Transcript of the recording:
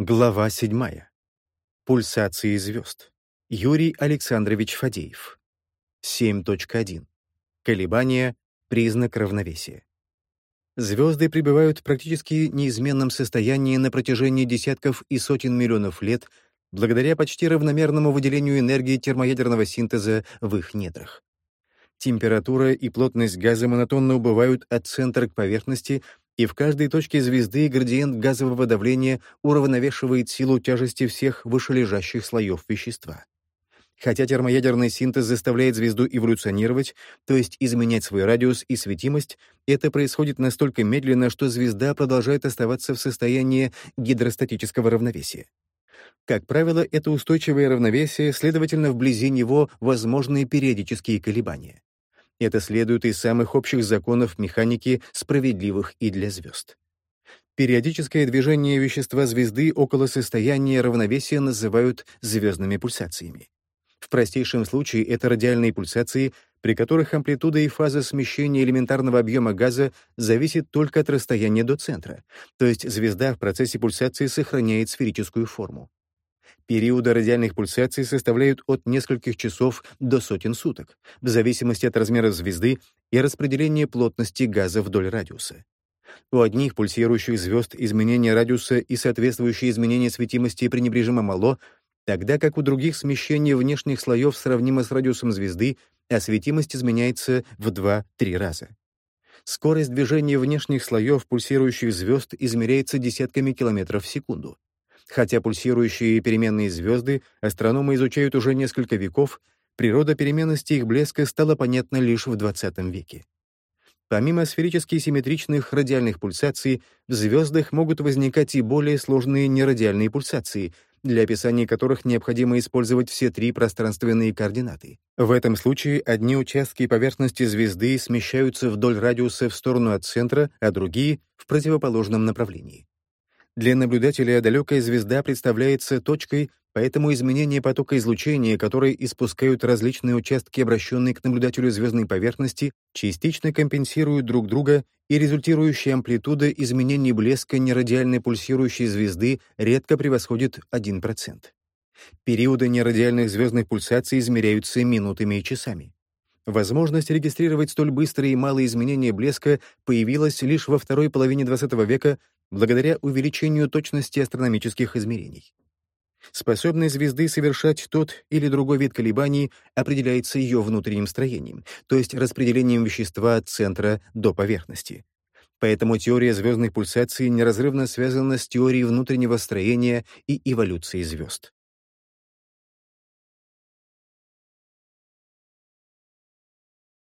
Глава 7. Пульсации звезд. Юрий Александрович Фадеев. 7.1. Колебания — признак равновесия. Звезды пребывают в практически неизменном состоянии на протяжении десятков и сотен миллионов лет благодаря почти равномерному выделению энергии термоядерного синтеза в их недрах. Температура и плотность газа монотонно убывают от центра к поверхности и в каждой точке звезды градиент газового давления уравновешивает силу тяжести всех вышележащих слоев вещества. Хотя термоядерный синтез заставляет звезду эволюционировать, то есть изменять свой радиус и светимость, это происходит настолько медленно, что звезда продолжает оставаться в состоянии гидростатического равновесия. Как правило, это устойчивое равновесие, следовательно, вблизи него возможны периодические колебания. Это следует из самых общих законов механики, справедливых и для звезд. Периодическое движение вещества звезды около состояния равновесия называют звездными пульсациями. В простейшем случае это радиальные пульсации, при которых амплитуда и фаза смещения элементарного объема газа зависит только от расстояния до центра, то есть звезда в процессе пульсации сохраняет сферическую форму. Периоды радиальных пульсаций составляют от нескольких часов до сотен суток, в зависимости от размера звезды и распределения плотности газа вдоль радиуса. У одних пульсирующих звезд изменение радиуса и соответствующие изменения светимости пренебрежимо мало, тогда как у других смещение внешних слоев сравнимо с радиусом звезды, а светимость изменяется в 2-3 раза. Скорость движения внешних слоев пульсирующих звезд измеряется десятками километров в секунду. Хотя пульсирующие переменные звезды астрономы изучают уже несколько веков, природа переменности их блеска стала понятна лишь в XX веке. Помимо сферически симметричных радиальных пульсаций, в звездах могут возникать и более сложные нерадиальные пульсации, для описания которых необходимо использовать все три пространственные координаты. В этом случае одни участки поверхности звезды смещаются вдоль радиуса в сторону от центра, а другие — в противоположном направлении. Для наблюдателя далекая звезда представляется точкой, поэтому изменение потока излучения, которые испускают различные участки, обращенные к наблюдателю звездной поверхности, частично компенсируют друг друга, и результирующая амплитуда изменений блеска нерадиальной пульсирующей звезды редко превосходит 1%. Периоды нерадиальных звездных пульсаций измеряются минутами и часами. Возможность регистрировать столь быстрые и малые изменения блеска появилась лишь во второй половине XX века благодаря увеличению точности астрономических измерений. Способность звезды совершать тот или другой вид колебаний определяется ее внутренним строением, то есть распределением вещества от центра до поверхности. Поэтому теория звездных пульсаций неразрывно связана с теорией внутреннего строения и эволюции звезд.